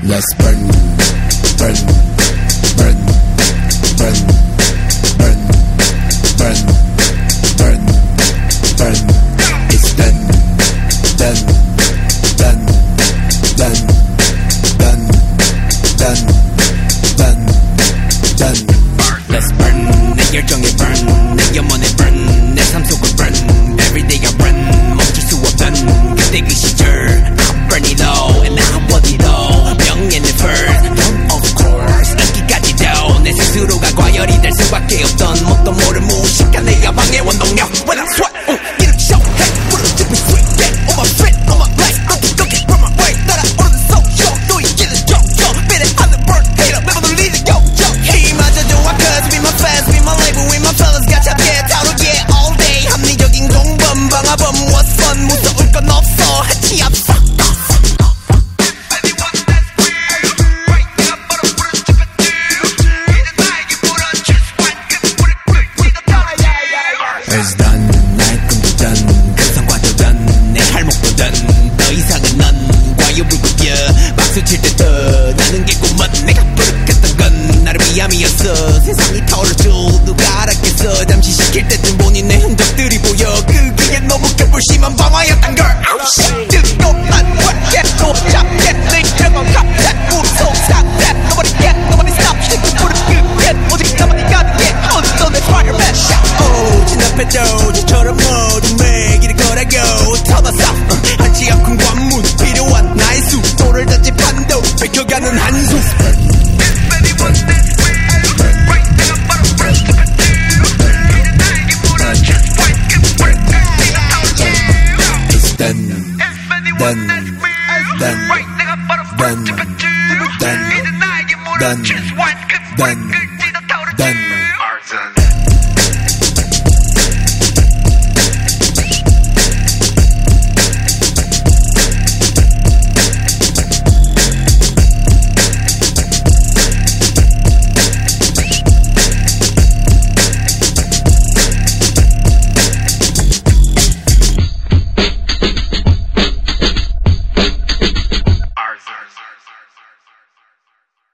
Let's burn, burn, burn, burn, burn, burn, burn, burn. It's done, done, done, done, done, done, done, done. Let's burn 내 열정에 burn 내 염원에 burn 내 삶 속을 burn Every day I run 멈출 수 없던 그때 그 시 박수 칠때더 나는 게 꿈은 내가 부르겠던 건 나를 위함이었어. 세상이 타오르죠 누가 알았겠어. 잠시 시킬 때쯤 내 흔적들이 보여. 그게 너무 개불심한 방화였단 걸 아우 씨 뜨겁만 확겠고 잡게 내 결국 갑작 무속 삭제 Nobody stop 시도 부르 끝에 오직 나만이 가득해 어디서 내 fireman. shot 오 진압해줘 저처럼 모든 매기를 거라고 터졌어 한치 앞큰 관문. 필요한 gun and hands off. It's done, done, done, done, done, done, done, done.